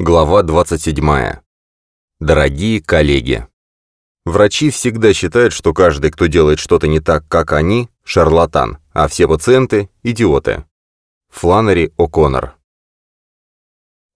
Глава 27. Дорогие коллеги. Врачи всегда считают, что каждый, кто делает что-то не так, как они, шарлатан, а все пациенты – идиоты. Фланнери О'Коннор.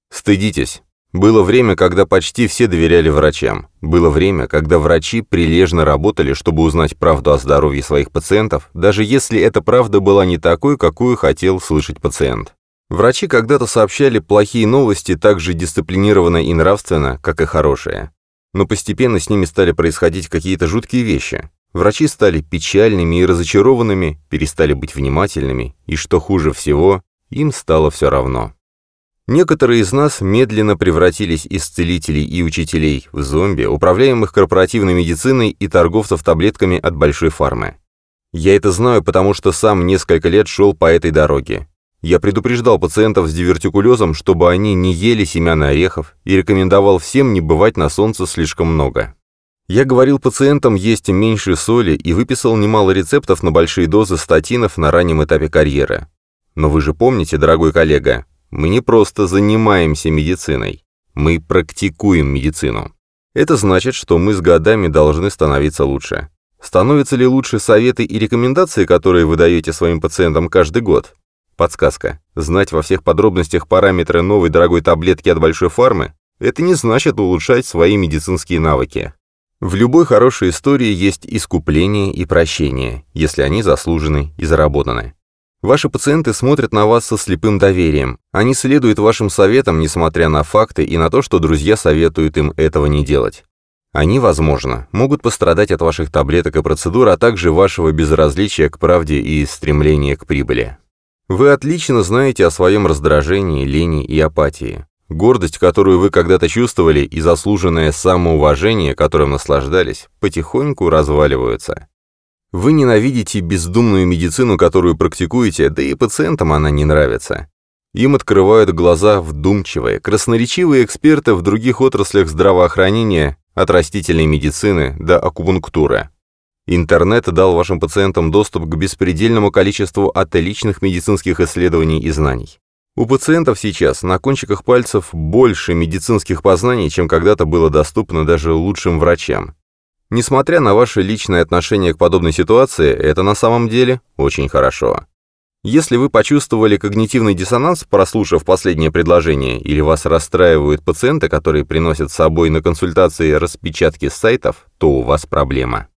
Стыдитесь. Было время, когда почти все доверяли врачам. Было время, когда врачи прилежно работали, чтобы узнать правду о здоровье своих пациентов, даже если эта правда была не такой, какую хотел слышать пациент. Врачи когда-то сообщали плохие новости так же дисциплинированно и нравственно, как и хорошие. Но постепенно с ними стали происходить какие-то жуткие вещи. Врачи стали печальными и разочарованными, перестали быть внимательными, и, что хуже всего, им стало все равно. Некоторые из нас медленно превратились из целителей и учителей в зомби, управляемых корпоративной медициной и торговцев таблетками от большой фармы. Я это знаю, потому что сам несколько лет шел по этой дороге. Я предупреждал пациентов с дивертикулезом, чтобы они не ели семян орехов, и рекомендовал всем не бывать на солнце слишком много. Я говорил пациентам есть меньше соли и выписал немало рецептов на большие дозы статинов на раннем этапе карьеры. Но вы же помните, дорогой коллега, мы не просто занимаемся медициной, мы практикуем медицину. Это значит, что мы с годами должны становиться лучше. Становятся ли лучше советы и рекомендации, которые вы даете своим пациентам каждый год? Подсказка. Знать во всех подробностях параметры новой дорогой таблетки от большой фармы – это не значит улучшать свои медицинские навыки. В любой хорошей истории есть искупление и прощение, если они заслужены и заработаны. Ваши пациенты смотрят на вас со слепым доверием. Они следуют вашим советам, несмотря на факты и на то, что друзья советуют им этого не делать. Они, возможно, могут пострадать от ваших таблеток и процедур, а также вашего безразличия к правде и стремления к прибыли. Вы отлично знаете о своем раздражении, лени и апатии. Гордость, которую вы когда-то чувствовали, и заслуженное самоуважение, которым наслаждались, потихоньку разваливаются. Вы ненавидите бездумную медицину, которую практикуете, да и пациентам она не нравится. Им открывают глаза вдумчивые, красноречивые эксперты в других отраслях здравоохранения, от растительной медицины до акупунктуры. Интернет дал вашим пациентам доступ к беспредельному количеству отличных медицинских исследований и знаний. У пациентов сейчас на кончиках пальцев больше медицинских познаний, чем когда-то было доступно даже лучшим врачам. Несмотря на ваше личное отношение к подобной ситуации, это на самом деле очень хорошо. Если вы почувствовали когнитивный диссонанс, прослушав последнее предложение, или вас расстраивают пациенты, которые приносят с собой на консультации распечатки сайтов, то у вас проблема.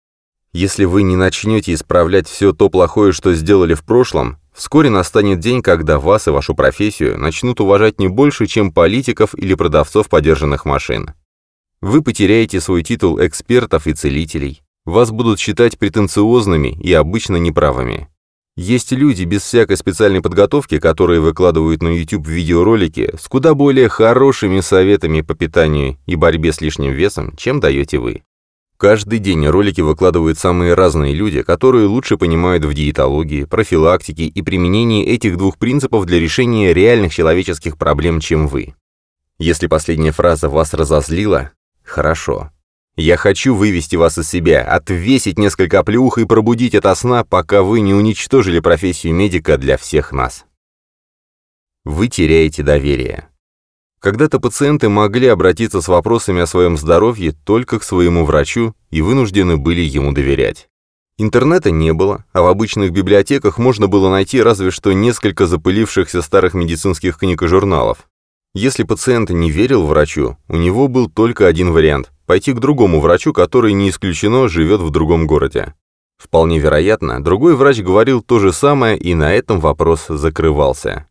Если вы не начнете исправлять все то плохое, что сделали в прошлом, вскоре настанет день, когда вас и вашу профессию начнут уважать не больше, чем политиков или продавцов подержанных машин. Вы потеряете свой титул экспертов и целителей. Вас будут считать претенциозными и обычно неправыми. Есть люди без всякой специальной подготовки, которые выкладывают на YouTube видеоролики с куда более хорошими советами по питанию и борьбе с лишним весом, чем даете вы. Каждый день ролики выкладывают самые разные люди, которые лучше понимают в диетологии, профилактике и применении этих двух принципов для решения реальных человеческих проблем, чем вы. Если последняя фраза вас разозлила, хорошо. Я хочу вывести вас из себя, отвесить несколько оплеух и пробудить от сна, пока вы не уничтожили профессию медика для всех нас. Вы теряете доверие. Когда-то пациенты могли обратиться с вопросами о своем здоровье только к своему врачу и вынуждены были ему доверять. Интернета не было, а в обычных библиотеках можно было найти разве что несколько запылившихся старых медицинских книг и журналов. Если пациент не верил врачу, у него был только один вариант – пойти к другому врачу, который, не исключено, живет в другом городе. Вполне вероятно, другой врач говорил то же самое, и на этом вопрос закрывался.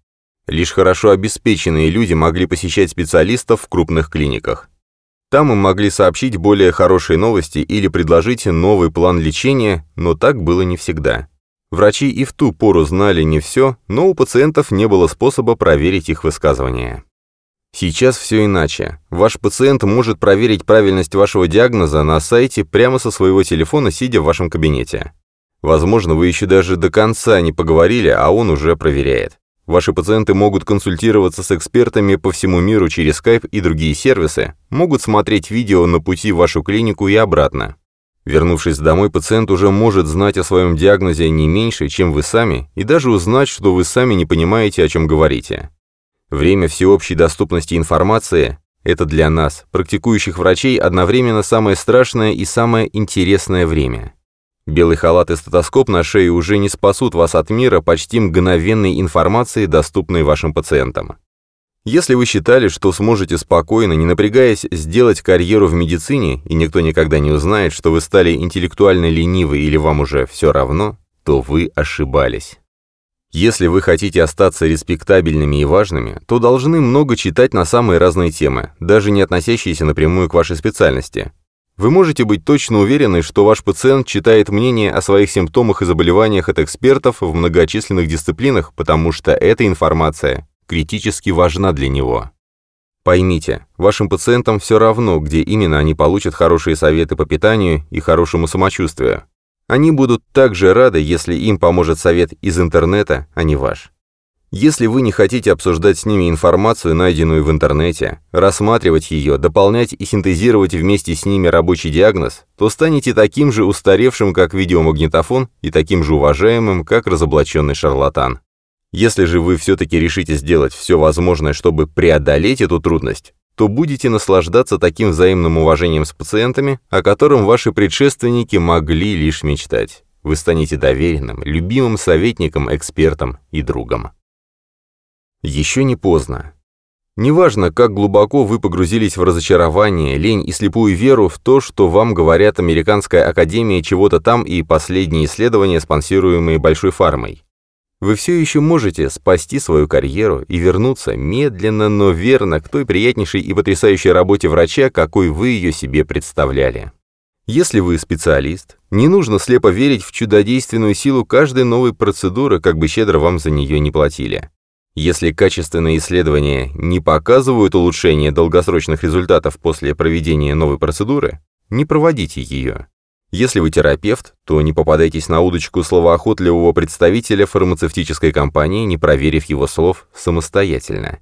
Лишь хорошо обеспеченные люди могли посещать специалистов в крупных клиниках. Там им могли сообщить более хорошие новости или предложить новый план лечения, но так было не всегда. Врачи и в ту пору знали не все, но у пациентов не было способа проверить их высказывания. Сейчас все иначе. Ваш пациент может проверить правильность вашего диагноза на сайте прямо со своего телефона, сидя в вашем кабинете. Возможно, вы еще даже до конца не поговорили, а он уже проверяет. Ваши пациенты могут консультироваться с экспертами по всему миру через Skype и другие сервисы, могут смотреть видео на пути в вашу клинику и обратно. Вернувшись домой, пациент уже может знать о своем диагнозе не меньше, чем вы сами, и даже узнать, что вы сами не понимаете, о чем говорите. Время всеобщей доступности информации Это для нас, практикующих врачей, одновременно самое страшное и самое интересное время. Белый халат и стетоскоп на шее уже не спасут вас от мира почти мгновенной информации, доступной вашим пациентам. Если вы считали, что сможете спокойно, не напрягаясь, сделать карьеру в медицине, и никто никогда не узнает, что вы стали интеллектуально ленивы или вам уже все равно, то вы ошибались. Если вы хотите остаться респектабельными и важными, то должны много читать на самые разные темы, даже не относящиеся напрямую к вашей специальности. Вы можете быть точно уверены, что ваш пациент читает мнение о своих симптомах и заболеваниях от экспертов в многочисленных дисциплинах, потому что эта информация критически важна для него. Поймите, вашим пациентам все равно, где именно они получат хорошие советы по питанию и хорошему самочувствию. Они будут также рады, если им поможет совет из интернета, а не ваш. Если вы не хотите обсуждать с ними информацию, найденную в интернете, рассматривать ее, дополнять и синтезировать вместе с ними рабочий диагноз, то станете таким же устаревшим, как видеомагнитофон, и таким же уважаемым, как разоблаченный шарлатан. Если же вы все-таки решите сделать все возможное, чтобы преодолеть эту трудность, то будете наслаждаться таким взаимным уважением с пациентами, о котором ваши предшественники могли лишь мечтать. Вы станете доверенным, любимым советником, экспертом и другом. Еще не поздно. Неважно, как глубоко вы погрузились в разочарование, лень и слепую веру в то, что вам говорят Американская академия чего-то там и последние исследования, спонсируемые Большой фармой. Вы все еще можете спасти свою карьеру и вернуться медленно, но верно к той приятнейшей и потрясающей работе врача, какой вы ее себе представляли. Если вы специалист, не нужно слепо верить в чудодейственную силу каждой новой процедуры, как бы щедро вам за нее не платили. Если качественные исследования не показывают улучшения долгосрочных результатов после проведения новой процедуры, не проводите ее. Если вы терапевт, то не попадайтесь на удочку словоохотливого представителя фармацевтической компании, не проверив его слов самостоятельно.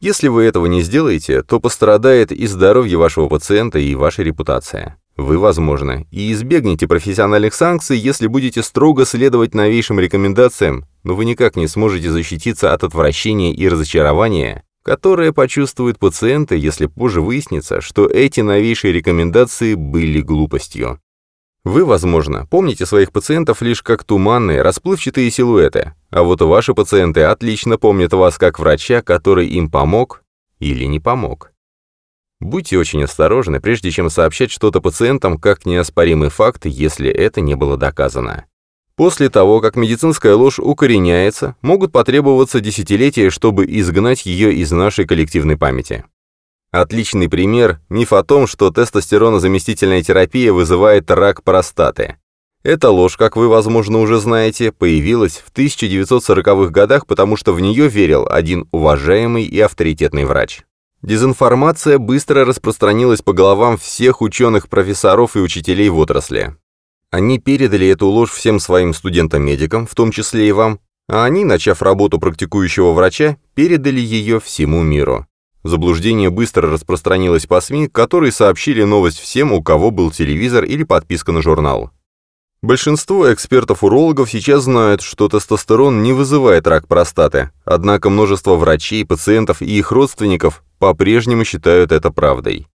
Если вы этого не сделаете, то пострадает и здоровье вашего пациента, и ваша репутация. Вы, возможно, и избегнете профессиональных санкций, если будете строго следовать новейшим рекомендациям, но вы никак не сможете защититься от отвращения и разочарования, которое почувствуют пациенты, если позже выяснится, что эти новейшие рекомендации были глупостью. Вы, возможно, помните своих пациентов лишь как туманные, расплывчатые силуэты, а вот ваши пациенты отлично помнят вас как врача, который им помог или не помог. Будьте очень осторожны, прежде чем сообщать что-то пациентам как неоспоримый факт, если это не было доказано. После того, как медицинская ложь укореняется, могут потребоваться десятилетия, чтобы изгнать ее из нашей коллективной памяти. Отличный пример – миф о том, что тестостеронозаместительная терапия вызывает рак простаты. Эта ложь, как вы, возможно, уже знаете, появилась в 1940-х годах, потому что в нее верил один уважаемый и авторитетный врач. Дезинформация быстро распространилась по головам всех ученых, профессоров и учителей в отрасли. Они передали эту ложь всем своим студентам-медикам, в том числе и вам, а они, начав работу практикующего врача, передали ее всему миру. Заблуждение быстро распространилось по СМИ, которые сообщили новость всем, у кого был телевизор или подписка на журнал. Большинство экспертов-урологов сейчас знают, что тестостерон не вызывает рак простаты, однако множество врачей, пациентов и их родственников по-прежнему считают это правдой.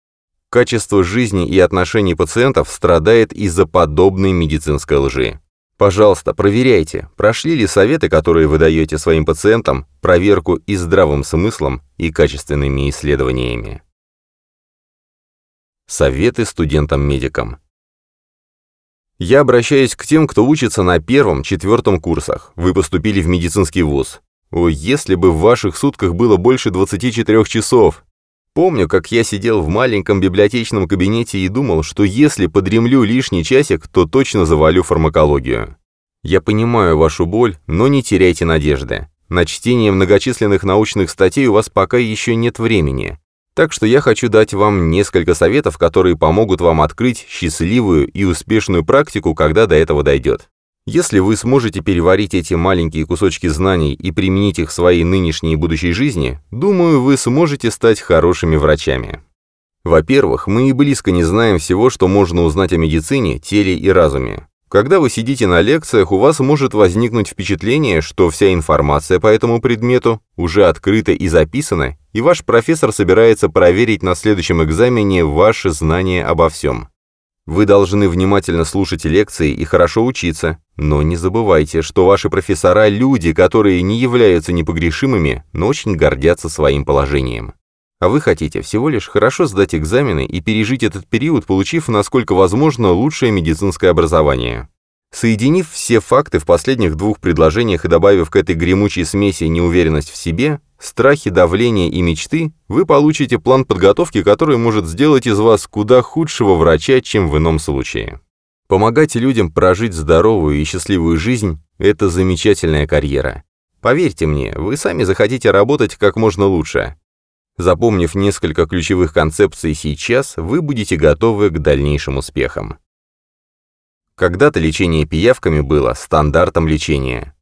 Качество жизни и отношений пациентов страдает из-за подобной медицинской лжи. Пожалуйста, проверяйте, прошли ли советы, которые вы даете своим пациентам, проверку и здравым смыслом, и качественными исследованиями. Советы студентам-медикам. Я обращаюсь к тем, кто учится на первом, четвертом курсах. Вы поступили в медицинский вуз. О, если бы в ваших сутках было больше 24 часов! Помню, как я сидел в маленьком библиотечном кабинете и думал, что если подремлю лишний часик, то точно завалю фармакологию. Я понимаю вашу боль, но не теряйте надежды. На чтение многочисленных научных статей у вас пока еще нет времени. Так что я хочу дать вам несколько советов, которые помогут вам открыть счастливую и успешную практику, когда до этого дойдет. Если вы сможете переварить эти маленькие кусочки знаний и применить их в своей нынешней и будущей жизни, думаю, вы сможете стать хорошими врачами. Во-первых, мы и близко не знаем всего, что можно узнать о медицине, теле и разуме. Когда вы сидите на лекциях, у вас может возникнуть впечатление, что вся информация по этому предмету уже открыта и записана, и ваш профессор собирается проверить на следующем экзамене ваши знания обо всем. Вы должны внимательно слушать лекции и хорошо учиться, но не забывайте, что ваши профессора – люди, которые не являются непогрешимыми, но очень гордятся своим положением. А вы хотите всего лишь хорошо сдать экзамены и пережить этот период, получив, насколько возможно, лучшее медицинское образование. Соединив все факты в последних двух предложениях и добавив к этой гремучей смеси неуверенность в себе, страхи, давление и мечты, вы получите план подготовки, который может сделать из вас куда худшего врача, чем в ином случае. Помогать людям прожить здоровую и счастливую жизнь – это замечательная карьера. Поверьте мне, вы сами захотите работать как можно лучше. Запомнив несколько ключевых концепций сейчас, вы будете готовы к дальнейшим успехам. Когда-то лечение пиявками было стандартом лечения.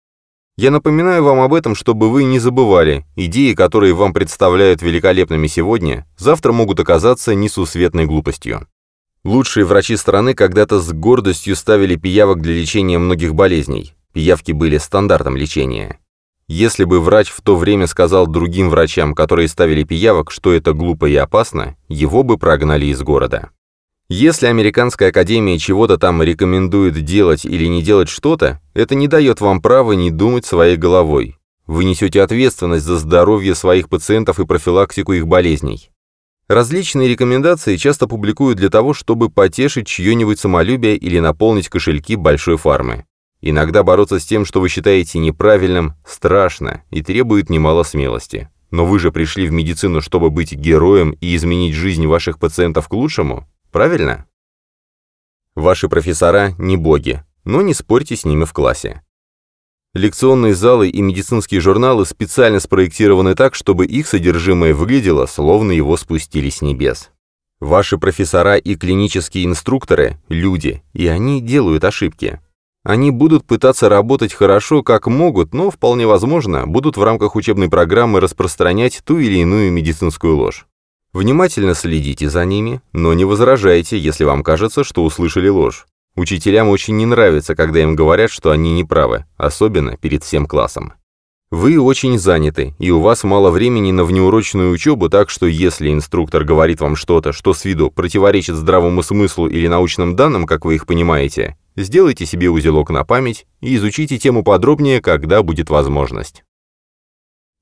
Я напоминаю вам об этом, чтобы вы не забывали, идеи, которые вам представляют великолепными сегодня, завтра могут оказаться несусветной глупостью. Лучшие врачи страны когда-то с гордостью ставили пиявок для лечения многих болезней. Пиявки были стандартом лечения. Если бы врач в то время сказал другим врачам, которые ставили пиявок, что это глупо и опасно, его бы прогнали из города. Если Американская Академия чего-то там рекомендует делать или не делать что-то, это не дает вам права не думать своей головой. Вы несете ответственность за здоровье своих пациентов и профилактику их болезней. Различные рекомендации часто публикуют для того, чтобы потешить чье-нибудь самолюбие или наполнить кошельки большой фармы. Иногда бороться с тем, что вы считаете неправильным, страшно и требует немало смелости. Но вы же пришли в медицину, чтобы быть героем и изменить жизнь ваших пациентов к лучшему. Правильно? Ваши профессора не боги, но не спорьте с ними в классе. Лекционные залы и медицинские журналы специально спроектированы так, чтобы их содержимое выглядело, словно его спустили с небес. Ваши профессора и клинические инструкторы – люди, и они делают ошибки. Они будут пытаться работать хорошо, как могут, но, вполне возможно, будут в рамках учебной программы распространять ту или иную медицинскую ложь. Внимательно следите за ними, но не возражайте, если вам кажется, что услышали ложь. Учителям очень не нравится, когда им говорят, что они не правы, особенно перед всем классом. Вы очень заняты, и у вас мало времени на внеурочную учебу, так что если инструктор говорит вам что-то, что с виду противоречит здравому смыслу или научным данным, как вы их понимаете, сделайте себе узелок на память и изучите тему подробнее, когда будет возможность.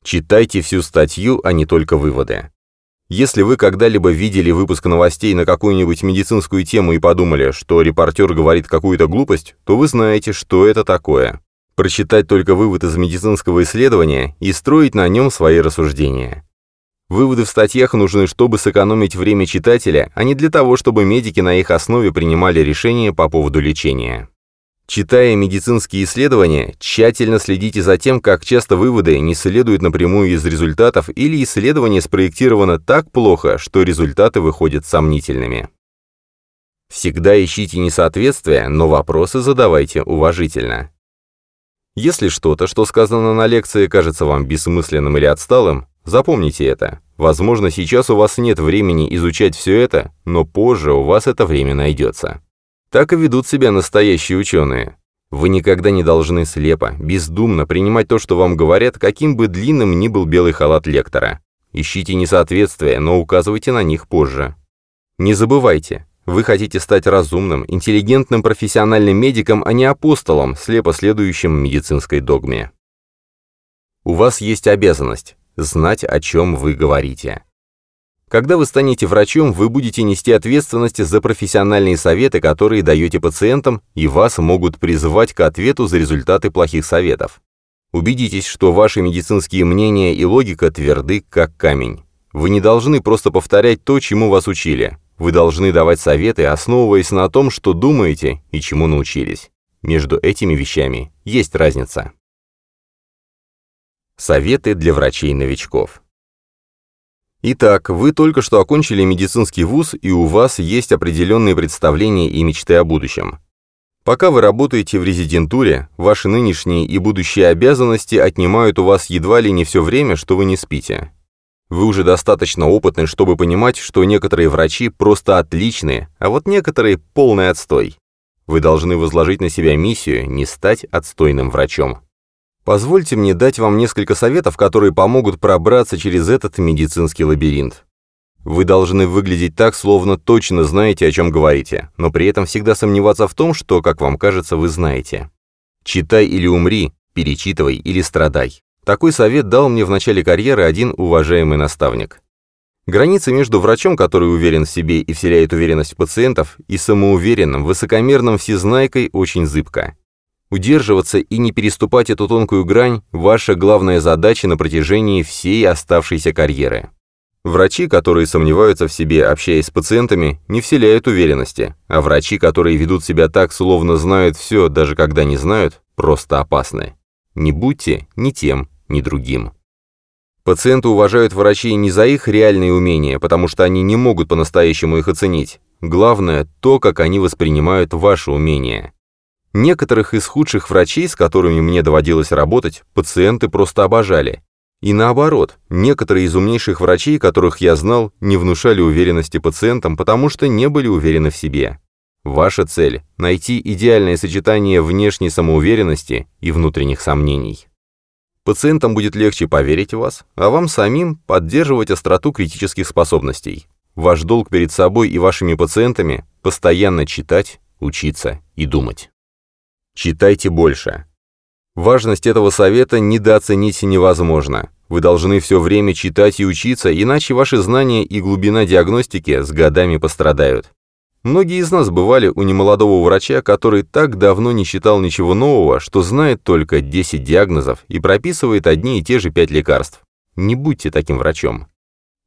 Читайте всю статью, а не только выводы. Если вы когда-либо видели выпуск новостей на какую-нибудь медицинскую тему и подумали, что репортер говорит какую-то глупость, то вы знаете, что это такое. Прочитать только вывод из медицинского исследования и строить на нем свои рассуждения. Выводы в статьях нужны, чтобы сэкономить время читателя, а не для того, чтобы медики на их основе принимали решения по поводу лечения. Читая медицинские исследования, тщательно следите за тем, как часто выводы не следуют напрямую из результатов или исследование спроектировано так плохо, что результаты выходят сомнительными. Всегда ищите несоответствия, но вопросы задавайте уважительно. Если что-то, что сказано на лекции, кажется вам бессмысленным или отсталым, запомните это. Возможно, сейчас у вас нет времени изучать все это, но позже у вас это время найдется. Так и ведут себя настоящие ученые. Вы никогда не должны слепо, бездумно принимать то, что вам говорят, каким бы длинным ни был белый халат лектора. Ищите несоответствия, но указывайте на них позже. Не забывайте, вы хотите стать разумным, интеллигентным профессиональным медиком, а не апостолом, слепо следующим медицинской догме. У вас есть обязанность знать, о чем вы говорите. Когда вы станете врачом, вы будете нести ответственность за профессиональные советы, которые даете пациентам, и вас могут призывать к ответу за результаты плохих советов. Убедитесь, что ваши медицинские мнения и логика тверды, как камень. Вы не должны просто повторять то, чему вас учили. Вы должны давать советы, основываясь на том, что думаете и чему научились. Между этими вещами есть разница. Советы для врачей-новичков. Итак, вы только что окончили медицинский вуз, и у вас есть определенные представления и мечты о будущем. Пока вы работаете в резидентуре, ваши нынешние и будущие обязанности отнимают у вас едва ли не все время, что вы не спите. Вы уже достаточно опытны, чтобы понимать, что некоторые врачи просто отличные, а вот некоторые – полный отстой. Вы должны возложить на себя миссию не стать отстойным врачом. Позвольте мне дать вам несколько советов, которые помогут пробраться через этот медицинский лабиринт. Вы должны выглядеть так, словно точно знаете, о чем говорите, но при этом всегда сомневаться в том, что, как вам кажется, вы знаете. Читай или умри, перечитывай или страдай. Такой совет дал мне в начале карьеры один уважаемый наставник. Граница между врачом, который уверен в себе и вселяет уверенность пациентов, и самоуверенным, высокомерным всезнайкой очень зыбка. Удерживаться и не переступать эту тонкую грань – ваша главная задача на протяжении всей оставшейся карьеры. Врачи, которые сомневаются в себе, общаясь с пациентами, не вселяют уверенности, а врачи, которые ведут себя так, словно знают все, даже когда не знают, просто опасны. Не будьте ни тем, ни другим. Пациенты уважают врачей не за их реальные умения, потому что они не могут по-настоящему их оценить. Главное – то, как они воспринимают ваши умения. Некоторых из худших врачей, с которыми мне доводилось работать, пациенты просто обожали. И наоборот, некоторые из умнейших врачей, которых я знал, не внушали уверенности пациентам, потому что не были уверены в себе. Ваша цель – найти идеальное сочетание внешней самоуверенности и внутренних сомнений. Пациентам будет легче поверить в вас, а вам самим поддерживать остроту критических способностей. Ваш долг перед собой и вашими пациентами – постоянно читать, учиться и думать. Читайте больше. Важность этого совета недооценить невозможно. Вы должны все время читать и учиться, иначе ваши знания и глубина диагностики с годами пострадают. Многие из нас бывали у немолодого врача, который так давно не читал ничего нового, что знает только 10 диагнозов и прописывает одни и те же 5 лекарств. Не будьте таким врачом.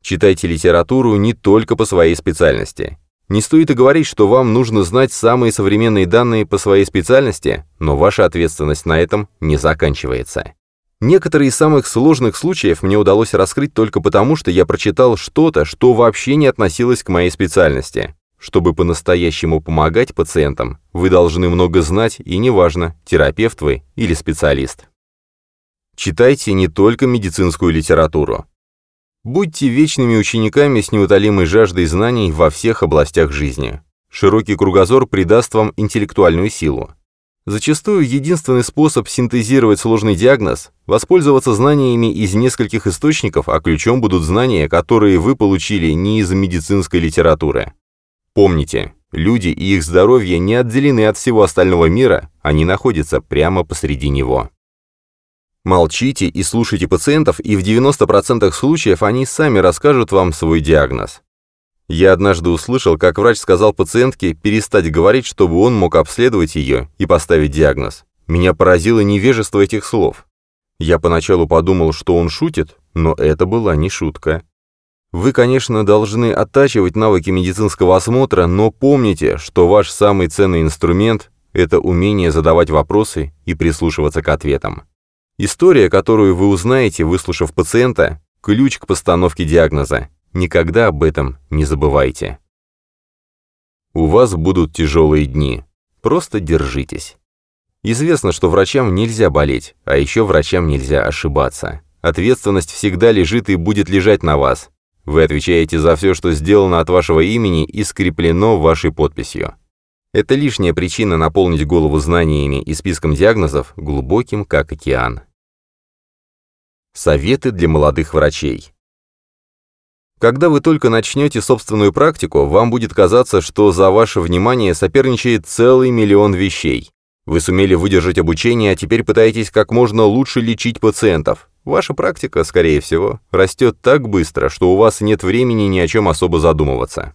Читайте литературу не только по своей специальности. Не стоит и говорить, что вам нужно знать самые современные данные по своей специальности, но ваша ответственность на этом не заканчивается. Некоторые из самых сложных случаев мне удалось раскрыть только потому, что я прочитал что-то, что вообще не относилось к моей специальности. Чтобы по-настоящему помогать пациентам, вы должны много знать, и неважно, терапевт вы или специалист. Читайте не только медицинскую литературу. Будьте вечными учениками с неутолимой жаждой знаний во всех областях жизни. Широкий кругозор придаст вам интеллектуальную силу. Зачастую единственный способ синтезировать сложный диагноз – воспользоваться знаниями из нескольких источников, а ключом будут знания, которые вы получили не из медицинской литературы. Помните, люди и их здоровье не отделены от всего остального мира, они находятся прямо посреди него. Молчите и слушайте пациентов, и в 90% случаев они сами расскажут вам свой диагноз. Я однажды услышал, как врач сказал пациентке перестать говорить, чтобы он мог обследовать ее и поставить диагноз. Меня поразило невежество этих слов. Я поначалу подумал, что он шутит, но это была не шутка. Вы, конечно, должны оттачивать навыки медицинского осмотра, но помните, что ваш самый ценный инструмент – это умение задавать вопросы и прислушиваться к ответам. История, которую вы узнаете, выслушав пациента, ключ к постановке диагноза. Никогда об этом не забывайте. У вас будут тяжелые дни. Просто держитесь. Известно, что врачам нельзя болеть, а еще врачам нельзя ошибаться. Ответственность всегда лежит и будет лежать на вас. Вы отвечаете за все, что сделано от вашего имени и скреплено вашей подписью. Это лишняя причина наполнить голову знаниями и списком диагнозов, глубоким как океан. Советы для молодых врачей. Когда вы только начнете собственную практику, вам будет казаться, что за ваше внимание соперничает целый миллион вещей. Вы сумели выдержать обучение, а теперь пытаетесь как можно лучше лечить пациентов. Ваша практика, скорее всего, растет так быстро, что у вас нет времени ни о чем особо задумываться.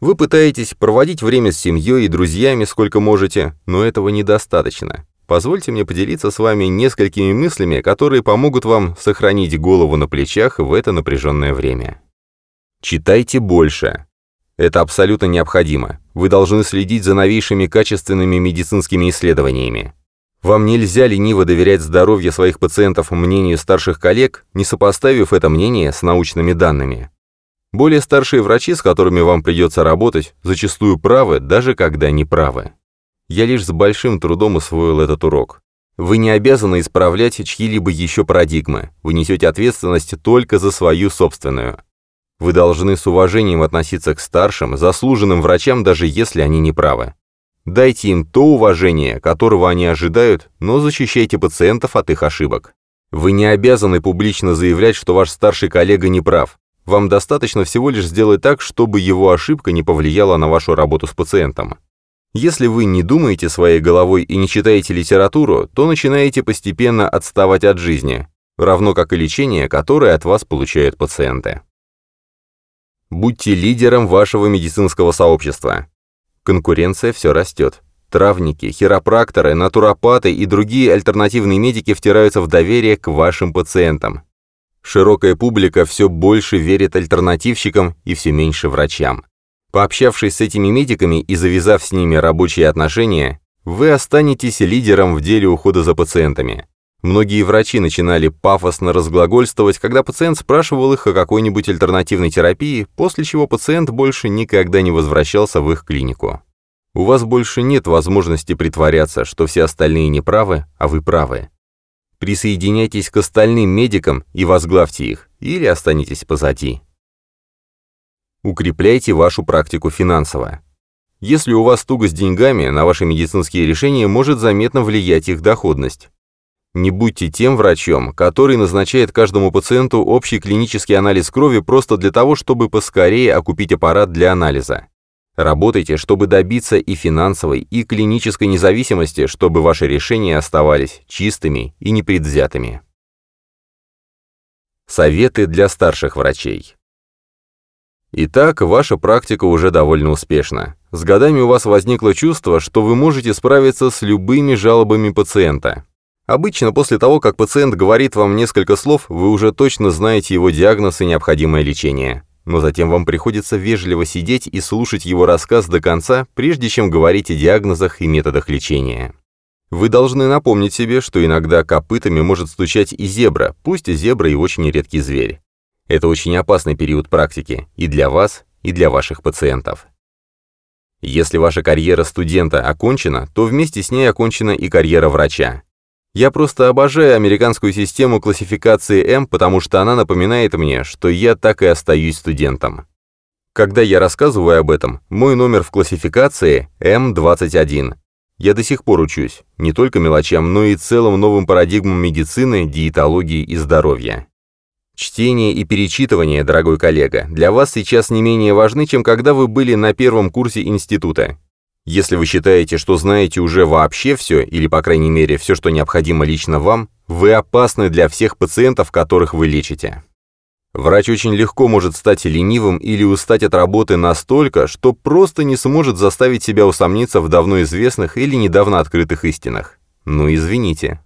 Вы пытаетесь проводить время с семьей и друзьями сколько можете, но этого недостаточно. Позвольте мне поделиться с вами несколькими мыслями, которые помогут вам сохранить голову на плечах в это напряженное время. Читайте больше. Это абсолютно необходимо. Вы должны следить за новейшими качественными медицинскими исследованиями. Вам нельзя лениво доверять здоровью своих пациентов мнению старших коллег, не сопоставив это мнение с научными данными. Более старшие врачи, с которыми вам придется работать, зачастую правы, даже когда не правы. Я лишь с большим трудом усвоил этот урок. Вы не обязаны исправлять чьи-либо еще парадигмы. Вы несете ответственность только за свою собственную. Вы должны с уважением относиться к старшим, заслуженным врачам, даже если они не правы. Дайте им то уважение, которого они ожидают, но защищайте пациентов от их ошибок. Вы не обязаны публично заявлять, что ваш старший коллега не прав. Вам достаточно всего лишь сделать так, чтобы его ошибка не повлияла на вашу работу с пациентом. Если вы не думаете своей головой и не читаете литературу, то начинаете постепенно отставать от жизни, равно как и лечение, которое от вас получают пациенты. Будьте лидером вашего медицинского сообщества. Конкуренция все растет. Травники, хиропракторы, натуропаты и другие альтернативные медики втираются в доверие к вашим пациентам. Широкая публика все больше верит альтернативщикам и все меньше врачам. Пообщавшись с этими медиками и завязав с ними рабочие отношения, вы останетесь лидером в деле ухода за пациентами. Многие врачи начинали пафосно разглагольствовать, когда пациент спрашивал их о какой-нибудь альтернативной терапии, после чего пациент больше никогда не возвращался в их клинику. У вас больше нет возможности притворяться, что все остальные неправы, а вы правы. Присоединяйтесь к остальным медикам и возглавьте их, или останетесь позади. Укрепляйте вашу практику финансово. Если у вас туго с деньгами, на ваши медицинские решения может заметно влиять их доходность. Не будьте тем врачом, который назначает каждому пациенту общий клинический анализ крови просто для того, чтобы поскорее окупить аппарат для анализа. Работайте, чтобы добиться и финансовой, и клинической независимости, чтобы ваши решения оставались чистыми и непредвзятыми. Советы для старших врачей. Итак, ваша практика уже довольно успешна. С годами у вас возникло чувство, что вы можете справиться с любыми жалобами пациента. Обычно после того, как пациент говорит вам несколько слов, вы уже точно знаете его диагноз и необходимое лечение. Но затем вам приходится вежливо сидеть и слушать его рассказ до конца, прежде чем говорить о диагнозах и методах лечения. Вы должны напомнить себе, что иногда копытами может стучать и зебра, пусть и зебра и очень редкий зверь. Это очень опасный период практики и для вас, и для ваших пациентов. Если ваша карьера студента окончена, то вместе с ней окончена и карьера врача. Я просто обожаю американскую систему классификации М, потому что она напоминает мне, что я так и остаюсь студентом. Когда я рассказываю об этом, мой номер в классификации М21. Я до сих пор учусь, не только мелочам, но и целым новым парадигмам медицины, диетологии и здоровья. Чтение и перечитывание, дорогой коллега, для вас сейчас не менее важны, чем когда вы были на первом курсе института. Если вы считаете, что знаете уже вообще все, или, по крайней мере, все, что необходимо лично вам, вы опасны для всех пациентов, которых вы лечите. Врач очень легко может стать ленивым или устать от работы настолько, что просто не сможет заставить себя усомниться в давно известных или недавно открытых истинах. Ну извините.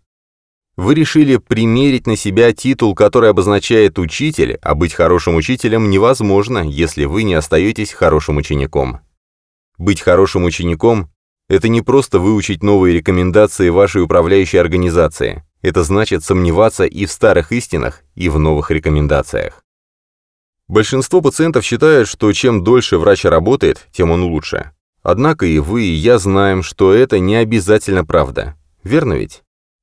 Вы решили примерить на себя титул, который обозначает «учитель», а быть хорошим учителем невозможно, если вы не остаетесь хорошим учеником. Быть хорошим учеником – это не просто выучить новые рекомендации вашей управляющей организации. Это значит сомневаться и в старых истинах, и в новых рекомендациях. Большинство пациентов считают, что чем дольше врач работает, тем он лучше. Однако и вы, и я знаем, что это не обязательно правда. Верно ведь?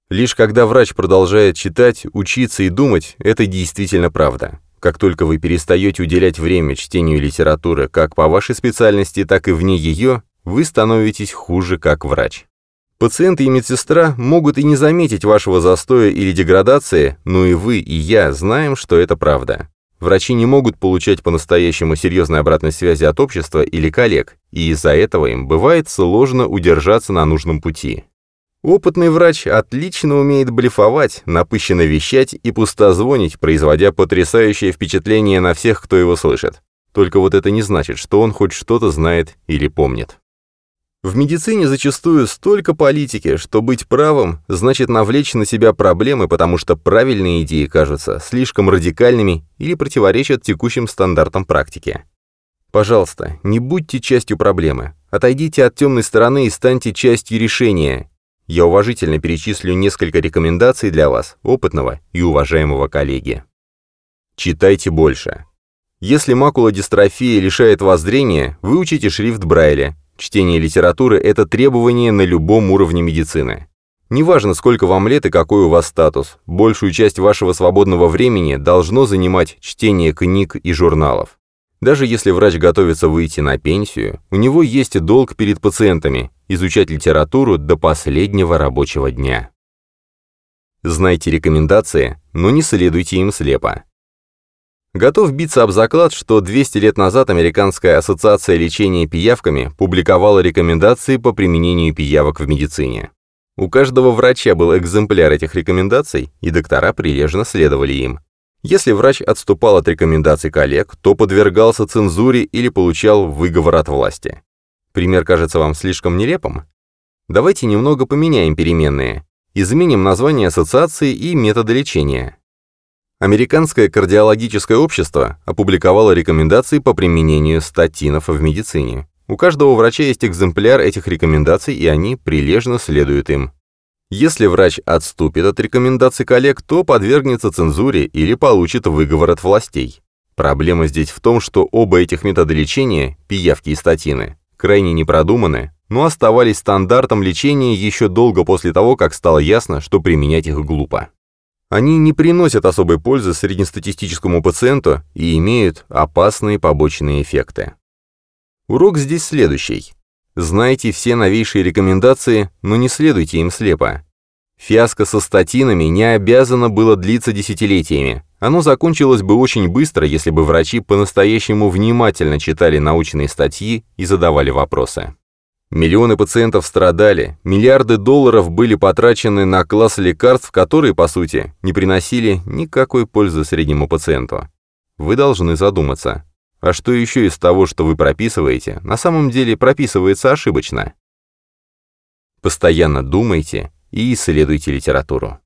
Лишь когда врач продолжает читать, учиться и думать, это действительно правда. Как только вы перестаете уделять время чтению литературы как по вашей специальности, так и вне ее, вы становитесь хуже как врач. Пациенты и медсестра могут и не заметить вашего застоя или деградации, но и вы, и я знаем, что это правда. Врачи не могут получать по-настоящему серьезной обратной связи от общества или коллег, и из-за этого им бывает сложно удержаться на нужном пути. Опытный врач отлично умеет блефовать, напыщенно вещать и пустозвонить, производя потрясающее впечатление на всех, кто его слышит. Только вот это не значит, что он хоть что-то знает или помнит. В медицине зачастую столько политики, что быть правым значит навлечь на себя проблемы, потому что правильные идеи кажутся слишком радикальными или противоречат текущим стандартам практики. Пожалуйста, не будьте частью проблемы. Отойдите от темной стороны и станьте частью решения, я уважительно перечислю несколько рекомендаций для вас, опытного и уважаемого коллеги. Читайте больше. Если макулодистрофия лишает вас зрения, выучите шрифт Брайля. Чтение литературы – это требование на любом уровне медицины. Неважно, сколько вам лет и какой у вас статус, большую часть вашего свободного времени должно занимать чтение книг и журналов. Даже если врач готовится выйти на пенсию, у него есть долг перед пациентами – изучать литературу до последнего рабочего дня. Знайте рекомендации, но не следуйте им слепо. Готов биться об заклад, что 200 лет назад Американская ассоциация лечения пиявками публиковала рекомендации по применению пиявок в медицине. У каждого врача был экземпляр этих рекомендаций, и доктора прилежно следовали им. Если врач отступал от рекомендаций коллег, то подвергался цензуре или получал выговор от власти. Пример кажется вам слишком нелепым? Давайте немного поменяем переменные. Изменим название ассоциации и методы лечения. Американское кардиологическое общество опубликовало рекомендации по применению статинов в медицине. У каждого врача есть экземпляр этих рекомендаций, и они прилежно следуют им. Если врач отступит от рекомендаций коллег, то подвергнется цензуре или получит выговор от властей. Проблема здесь в том, что оба этих метода лечения, пиявки и статины, крайне непродуманы, но оставались стандартом лечения еще долго после того, как стало ясно, что применять их глупо. Они не приносят особой пользы среднестатистическому пациенту и имеют опасные побочные эффекты. Урок здесь следующий. Знайте все новейшие рекомендации, но не следуйте им слепо. Фиаско со статинами не обязано было длиться десятилетиями. Оно закончилось бы очень быстро, если бы врачи по-настоящему внимательно читали научные статьи и задавали вопросы. Миллионы пациентов страдали, миллиарды долларов были потрачены на класс лекарств, которые, по сути, не приносили никакой пользы среднему пациенту. Вы должны задуматься, а что еще из того, что вы прописываете, на самом деле прописывается ошибочно? Постоянно думайте и исследуйте литературу.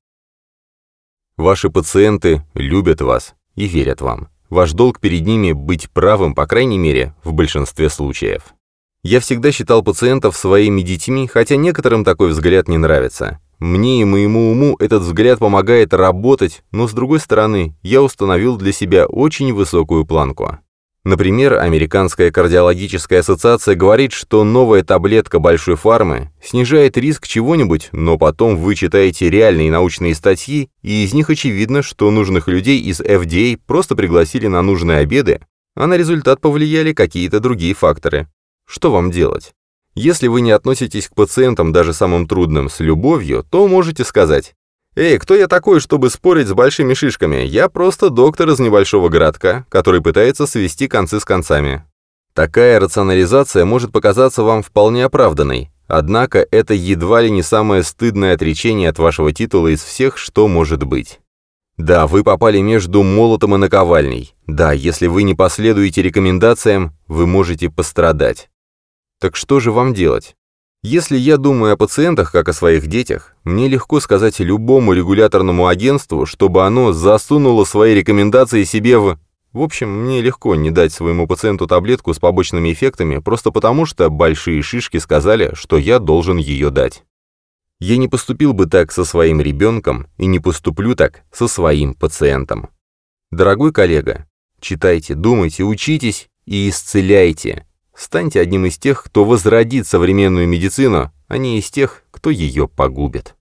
Ваши пациенты любят вас и верят вам. Ваш долг перед ними быть правым, по крайней мере, в большинстве случаев. Я всегда считал пациентов своими детьми, хотя некоторым такой взгляд не нравится. Мне и моему уму этот взгляд помогает работать, но с другой стороны, я установил для себя очень высокую планку. Например, Американская кардиологическая ассоциация говорит, что новая таблетка большой фармы снижает риск чего-нибудь, но потом вы читаете реальные научные статьи, и из них очевидно, что нужных людей из FDA просто пригласили на нужные обеды, а на результат повлияли какие-то другие факторы. Что вам делать? Если вы не относитесь к пациентам даже самым трудным с любовью, то можете сказать «Эй, кто я такой, чтобы спорить с большими шишками? Я просто доктор из небольшого городка, который пытается свести концы с концами». Такая рационализация может показаться вам вполне оправданной, однако это едва ли не самое стыдное отречение от вашего титула из всех, что может быть. Да, вы попали между молотом и наковальней. Да, если вы не последуете рекомендациям, вы можете пострадать. Так что же вам делать? Если я думаю о пациентах, как о своих детях, мне легко сказать любому регуляторному агентству, чтобы оно засунуло свои рекомендации себе в... В общем, мне легко не дать своему пациенту таблетку с побочными эффектами, просто потому что большие шишки сказали, что я должен ее дать. Я не поступил бы так со своим ребенком и не поступлю так со своим пациентом. Дорогой коллега, читайте, думайте, учитесь и исцеляйте. Станьте одним из тех, кто возродит современную медицину, а не из тех, кто ее погубит.